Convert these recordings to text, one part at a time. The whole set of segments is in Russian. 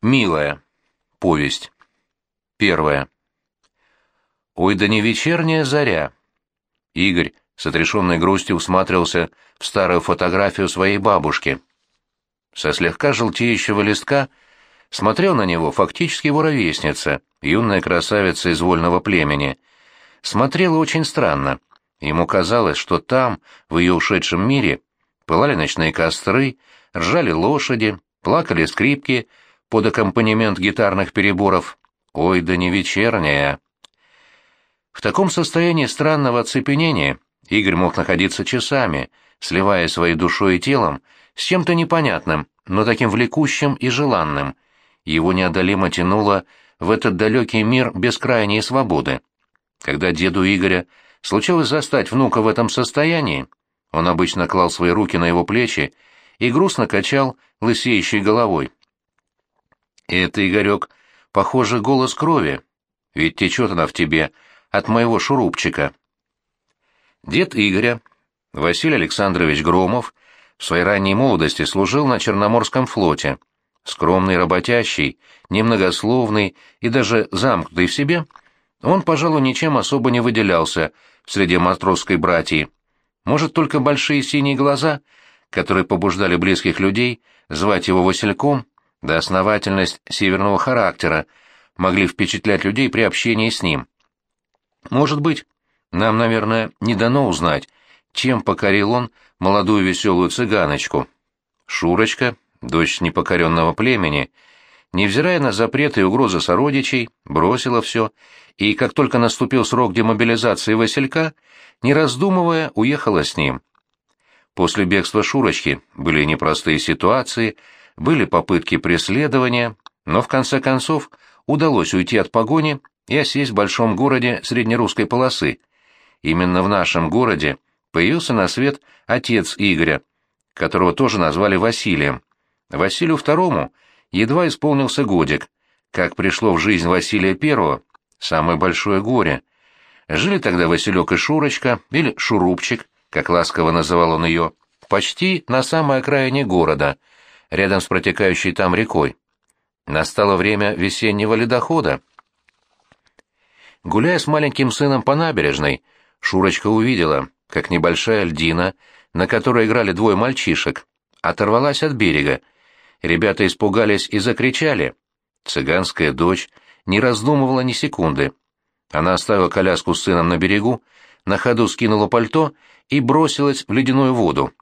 Милая. Повесть. Первая. Ой, да не вечерняя заря. Игорь с отрешенной грустью усматривался в старую фотографию своей бабушки. Со слегка желтеющего листка смотрел на него фактически его ровесница, юная красавица из вольного племени. Смотрела очень странно. Ему казалось, что там, в ее ушедшем мире, пылали ночные костры, ржали лошади, плакали скрипки — под аккомпанемент гитарных переборов «Ой, да не вечерняя». В таком состоянии странного оцепенения Игорь мог находиться часами, сливая своей душой и телом с чем-то непонятным, но таким влекущим и желанным. Его неодолимо тянуло в этот далекий мир бескрайней свободы. Когда деду Игоря случилось застать внука в этом состоянии, он обычно клал свои руки на его плечи и грустно качал лысеющей головой. Это, Игорек, похоже, голос крови, ведь течет она в тебе от моего шурупчика. Дед Игоря, Василий Александрович Громов, в своей ранней молодости служил на Черноморском флоте. Скромный, работящий, немногословный и даже замкнутый в себе, он, пожалуй, ничем особо не выделялся в среде матросской братьи. Может, только большие синие глаза, которые побуждали близких людей звать его Васильком, да основательность северного характера могли впечатлять людей при общении с ним. Может быть, нам, наверное, не дано узнать, чем покорил он молодую веселую цыганочку. Шурочка, дочь непокоренного племени, невзирая на запреты и угрозы сородичей, бросила все, и как только наступил срок демобилизации Василька, не раздумывая, уехала с ним. После бегства Шурочки были непростые ситуации, были попытки преследования, но в конце концов удалось уйти от погони и осесть в большом городе среднерусской полосы. Именно в нашем городе появился на свет отец Игоря, которого тоже назвали Василием. Василию II едва исполнился годик, как пришло в жизнь Василия I самое большое горе. Жили тогда Василек и Шурочка, или Шурупчик, как ласково называл он ее, почти на самой окраине города — рядом с протекающей там рекой. Настало время весеннего ледохода. Гуляя с маленьким сыном по набережной, Шурочка увидела, как небольшая льдина, на которой играли двое мальчишек, оторвалась от берега. Ребята испугались и закричали. Цыганская дочь не раздумывала ни секунды. Она оставила коляску с сыном на берегу, на ходу скинула пальто и бросилась в ледяную воду.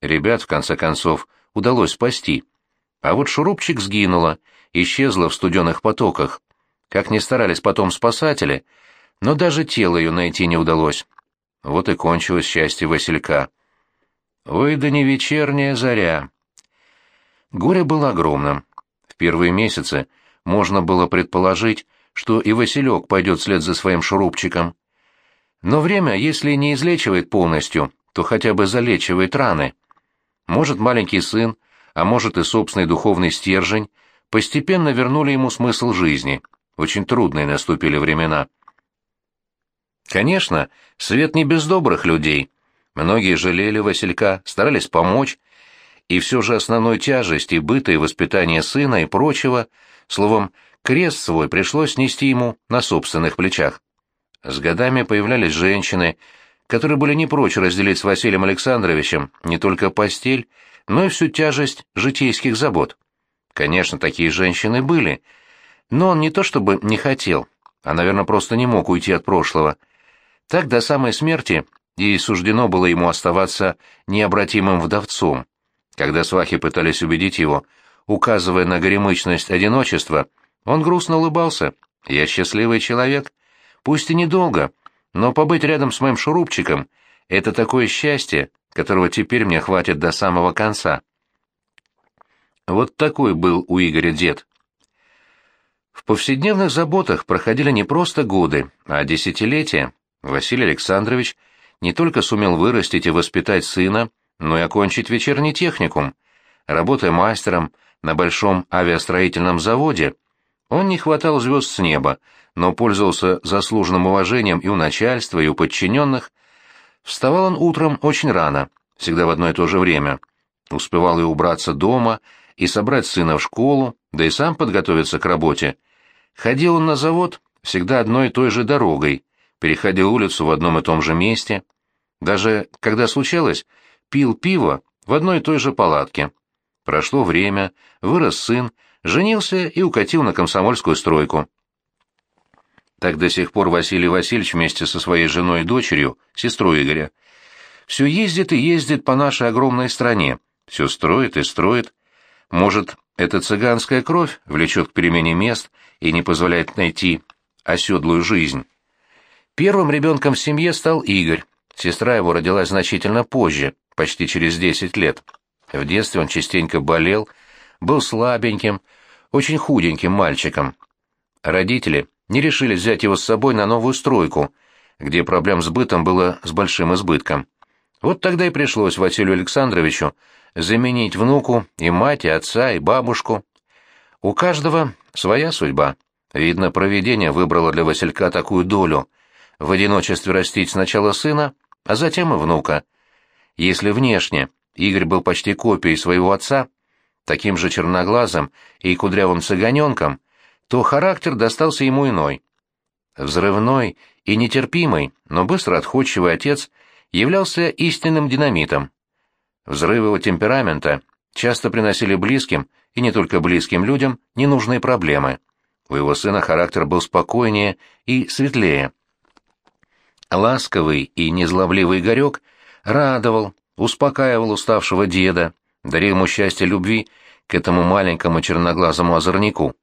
Ребят, в конце концов, удалось спасти. А вот шурупчик сгинула, исчезла в студенных потоках. Как ни старались потом спасатели, но даже тело ее найти не удалось. Вот и кончилось счастье Василька. Ой, да не вечерняя заря. Горе было огромным. В первые месяцы можно было предположить, что и Василек пойдет вслед за своим шурупчиком. Но время, если не излечивает полностью, то хотя бы залечивает раны. Может, маленький сын, а может и собственный духовный стержень, постепенно вернули ему смысл жизни. Очень трудные наступили времена. Конечно, свет не без добрых людей. Многие жалели Василька, старались помочь, и все же основной тяжести быта и воспитания сына и прочего, словом, крест свой пришлось нести ему на собственных плечах. С годами появлялись женщины, которые были не прочь разделить с Василием Александровичем не только постель, но и всю тяжесть житейских забот. Конечно, такие женщины были, но он не то чтобы не хотел, а, наверное, просто не мог уйти от прошлого. Так до самой смерти и суждено было ему оставаться необратимым вдовцом. Когда свахи пытались убедить его, указывая на горемычность одиночества, он грустно улыбался. «Я счастливый человек. Пусть и недолго, но побыть рядом с моим шурупчиком — это такое счастье, которого теперь мне хватит до самого конца. Вот такой был у Игоря дед. В повседневных заботах проходили не просто годы, а десятилетия. Василий Александрович не только сумел вырастить и воспитать сына, но и окончить вечерний техникум. Работая мастером на большом авиастроительном заводе, он не хватал звезд с неба, но пользовался заслуженным уважением и у начальства, и у подчиненных. Вставал он утром очень рано, всегда в одно и то же время. Успевал и убраться дома, и собрать сына в школу, да и сам подготовиться к работе. Ходил он на завод всегда одной и той же дорогой, переходил улицу в одном и том же месте. Даже, когда случалось, пил пиво в одной и той же палатке. Прошло время, вырос сын, женился и укатил на комсомольскую стройку. Так до сих пор Василий Васильевич вместе со своей женой и дочерью, сестрой Игоря, все ездит и ездит по нашей огромной стране, все строит и строит. Может, эта цыганская кровь влечет к перемене мест и не позволяет найти оседлую жизнь. Первым ребенком в семье стал Игорь. Сестра его родилась значительно позже, почти через 10 лет. В детстве он частенько болел, был слабеньким, очень худеньким мальчиком. Родители не решили взять его с собой на новую стройку, где проблем с бытом было с большим избытком. Вот тогда и пришлось Василию Александровичу заменить внуку и мать, и отца, и бабушку. У каждого своя судьба. Видно, провидение выбрало для Василька такую долю — в одиночестве растить сначала сына, а затем и внука. Если внешне Игорь был почти копией своего отца, таким же черноглазым и кудрявым цыганенком, то характер достался ему иной. Взрывной и нетерпимый, но быстро отходчивый отец являлся истинным динамитом. Взрывы его темперамента часто приносили близким, и не только близким людям, ненужные проблемы. У его сына характер был спокойнее и светлее. Ласковый и незлобливый Игорек радовал, успокаивал уставшего деда, дарил ему счастье любви к этому маленькому черноглазому озорнику.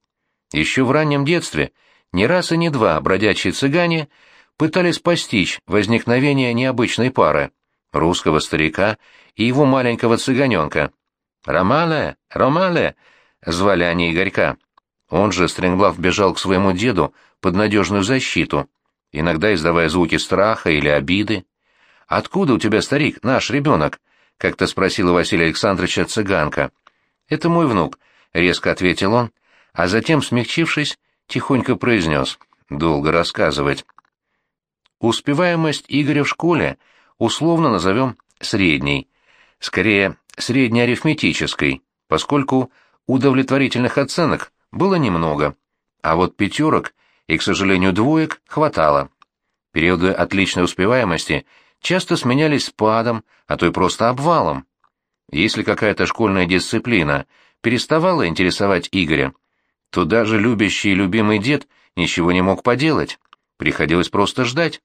Еще в раннем детстве не раз и не два бродячие цыгане пытались постичь возникновение необычной пары — русского старика и его маленького цыганенка. «Ромале! Ромале!» — звали они Игорька. Он же, стремглав, бежал к своему деду под надежную защиту, иногда издавая звуки страха или обиды. «Откуда у тебя, старик, наш ребенок?» — как-то спросила Василия Александровича цыганка. «Это мой внук», — резко ответил он, а затем, смягчившись, тихонько произнес. «Долго рассказывать». Успеваемость Игоря в школе условно назовем средней, скорее среднеарифметической, поскольку удовлетворительных оценок было немного, а вот пятерок и, к сожалению, двоек хватало. Периоды отличной успеваемости часто сменялись спадом, а то и просто обвалом. Если какая-то школьная дисциплина переставала интересовать Игоря, то даже любящий и любимый дед ничего не мог поделать, приходилось просто ждать.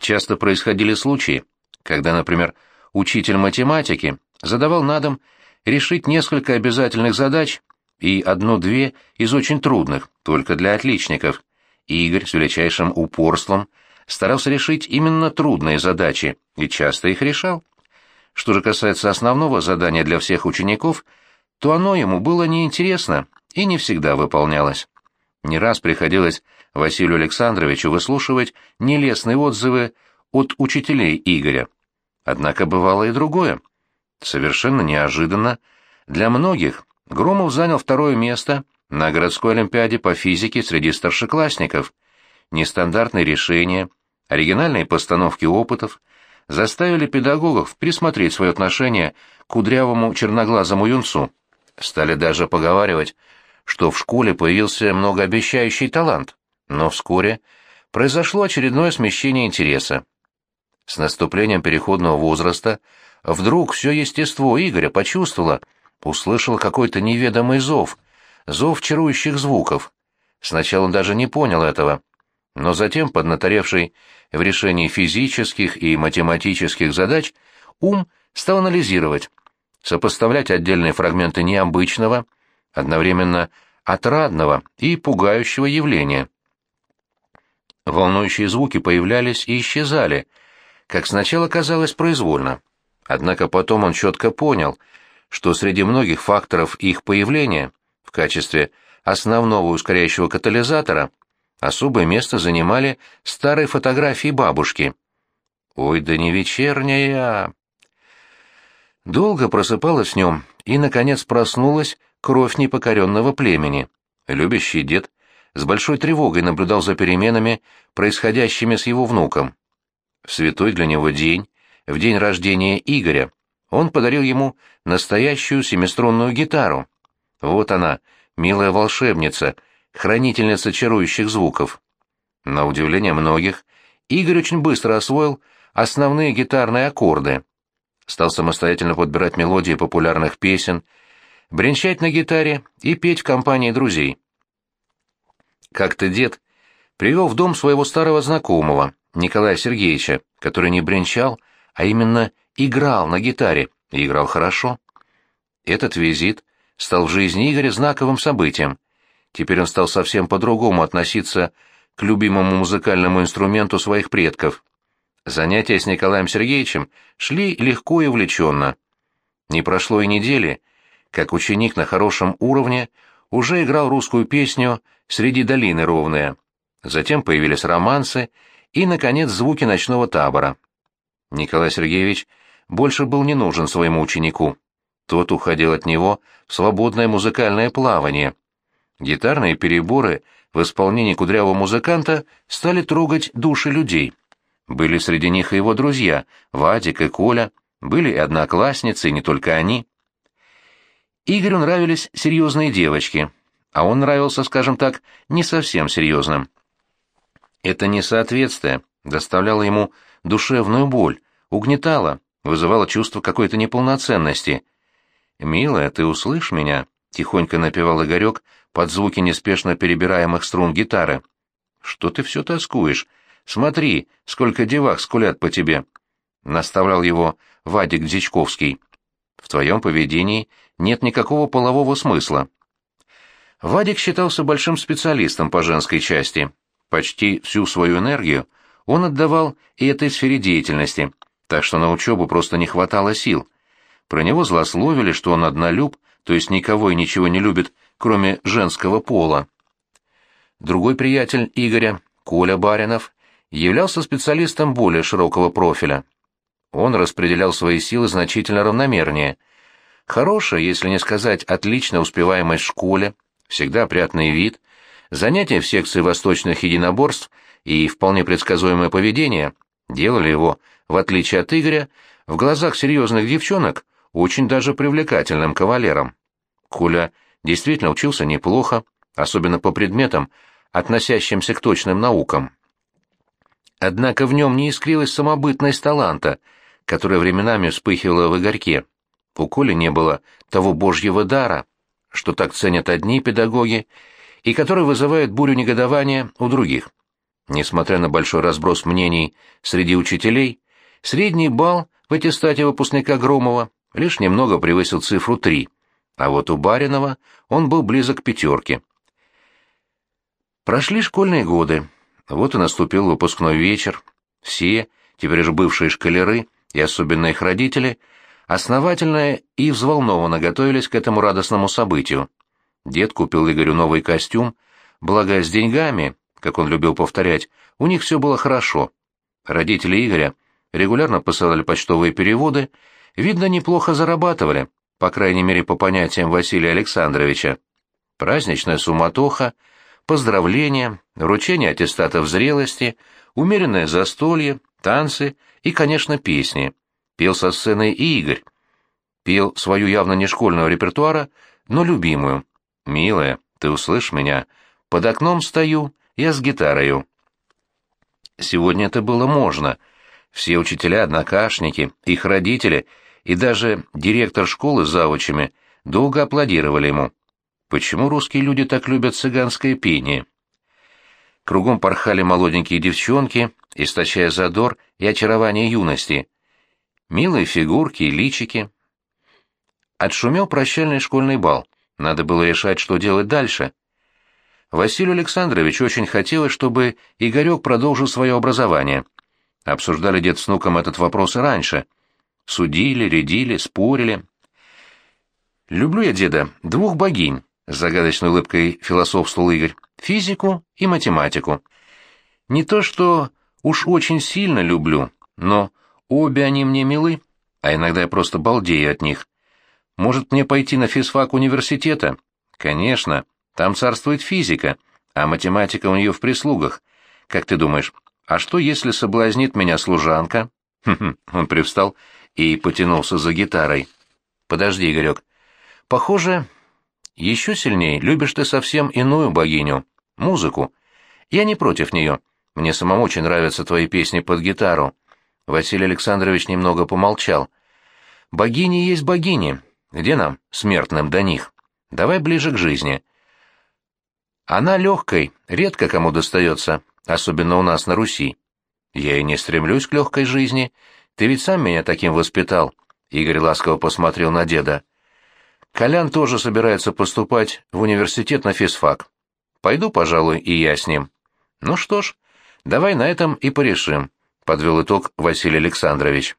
Часто происходили случаи, когда, например, учитель математики задавал на дом решить несколько обязательных задач и одну-две из очень трудных, только для отличников. Игорь с величайшим упорством старался решить именно трудные задачи и часто их решал. Что же касается основного задания для всех учеников, то оно ему было неинтересно и не всегда выполнялось. Не раз приходилось Василию Александровичу выслушивать нелестные отзывы от учителей Игоря. Однако бывало и другое. Совершенно неожиданно для многих Громов занял второе место на городской олимпиаде по физике среди старшеклассников. Нестандартные решения, оригинальные постановки опытов заставили педагогов присмотреть свое отношение к кудрявому черноглазому юнцу. Стали даже поговаривать, что в школе появился многообещающий талант, но вскоре произошло очередное смещение интереса. С наступлением переходного возраста вдруг все естество Игоря почувствовало, услышал какой-то неведомый зов, зов чарующих звуков. Сначала он даже не понял этого, но затем, поднаторевший в решении физических и математических задач, ум стал анализировать, сопоставлять отдельные фрагменты необычного, одновременно отрадного и пугающего явления. Волнующие звуки появлялись и исчезали, как сначала казалось произвольно. Однако потом он четко понял — что среди многих факторов их появления в качестве основного ускоряющего катализатора особое место занимали старые фотографии бабушки. «Ой, да не вечерняя!» Долго просыпалась в нем и, наконец, проснулась кровь непокоренного племени. Любящий дед с большой тревогой наблюдал за переменами, происходящими с его внуком. В святой для него день, в день рождения Игоря, он подарил ему настоящую семиструнную гитару. Вот она, милая волшебница, хранительница чарующих звуков. На удивление многих, Игорь очень быстро освоил основные гитарные аккорды. Стал самостоятельно подбирать мелодии популярных песен, бренчать на гитаре и петь в компании друзей. Как-то дед привел в дом своего старого знакомого, Николая Сергеевича, который не бренчал, а именно играл на гитаре, и играл хорошо. Этот визит стал в жизни Игоря знаковым событием. Теперь он стал совсем по-другому относиться к любимому музыкальному инструменту своих предков. Занятия с Николаем Сергеевичем шли легко и увлеченно. Не прошло и недели, как ученик на хорошем уровне уже играл русскую песню «Среди долины ровная». Затем появились романсы и, наконец, звуки ночного табора. Николай Сергеевич больше был не нужен своему ученику. Тот уходил от него в свободное музыкальное плавание. Гитарные переборы в исполнении кудрявого музыканта стали трогать души людей. Были среди них и его друзья, Вадик и Коля, были и одноклассницы, и не только они. Игорю нравились серьезные девочки, а он нравился, скажем так, не совсем серьезным. Это несоответствие доставляло ему душевную боль, угнетало, вызывало чувство какой-то неполноценности. «Милая, ты услышь меня?» — тихонько напевал Игорек под звуки неспешно перебираемых струн гитары. «Что ты все тоскуешь? Смотри, сколько девах скулят по тебе!» — наставлял его Вадик Дзичковский. «В твоем поведении нет никакого полового смысла». Вадик считался большим специалистом по женской части. Почти всю свою энергию он отдавал и этой сфере деятельности, так что на учебу просто не хватало сил. Про него злословили, что он однолюб, то есть никого и ничего не любит, кроме женского пола. Другой приятель Игоря, Коля Баринов, являлся специалистом более широкого профиля. Он распределял свои силы значительно равномернее. Хорошая, если не сказать отличная успеваемость в школе, всегда опрятный вид, занятия в секции восточных единоборств и вполне предсказуемое поведение делали его, в отличие от Игоря, в глазах серьезных девчонок очень даже привлекательным кавалером. Коля действительно учился неплохо, особенно по предметам, относящимся к точным наукам. Однако в нем не искрилась самобытность таланта, которая временами вспыхивала в Игорьке. У Коли не было того божьего дара, что так ценят одни педагоги, и который вызывает бурю негодования у других. Несмотря на большой разброс мнений среди учителей, средний балл в аттестате выпускника Громова лишь немного превысил цифру 3, а вот у Баринова он был близок к пятерке. Прошли школьные годы, вот и наступил выпускной вечер. Все, теперь же бывшие школяры, и особенно их родители, основательно и взволнованно готовились к этому радостному событию. Дед купил Игорю новый костюм, благо с деньгами, как он любил повторять, у них все было хорошо. Родители Игоря регулярно посылали почтовые переводы, видно, неплохо зарабатывали, по крайней мере, по понятиям Василия Александровича. Праздничная суматоха — поздравления, вручение аттестатов зрелости, умеренное застолье, танцы и, конечно, песни. Пел со сцены и Игорь. Пел свою явно не школьного репертуара, но любимую. «Милая, ты услышь меня. Под окном стою, я с гитарою». Сегодня это было можно. Все учителя, однокашники, их родители и даже директор школы с завучами долго аплодировали ему. Почему русские люди так любят цыганское пение? Кругом порхали молоденькие девчонки, источая задор и очарование юности. Милые фигурки и личики. Отшумел прощальный школьный бал. Надо было решать, что делать дальше. Василию Александровичу очень хотелось, чтобы Игорек продолжил свое образование. Обсуждали дед с внуком этот вопрос и раньше. Судили, рядили, спорили. «Люблю я деда двух богинь», с загадочной улыбкой философствовал Игорь, физику и математику. Не то что уж очень сильно люблю, но обе они мне милы, а иногда я просто балдею от них. Может, мне пойти на физфак университета? Конечно, там царствует физика, а математика у нее в прислугах. Как ты думаешь, а что, если соблазнит меня служанка? Он привстал и потянулся за гитарой. Подожди, Игорек. Похоже, еще сильнее любишь ты совсем иную богиню — музыку. Я не против нее. Мне самому очень нравятся твои песни под гитару». Василий Александрович немного помолчал. «Богини есть богини. Где нам, смертным, до них? Давай ближе к жизни. Она легкой, редко кому достается, особенно у нас на Руси. Я и не стремлюсь к легкой жизни. Ты ведь сам меня таким воспитал». Игорь ласково посмотрел на деда. Колян тоже собирается поступать в университет на физфак. Пойду, пожалуй, и я с ним. Ну что ж, давай на этом и порешим, подвел итог Василий Александрович.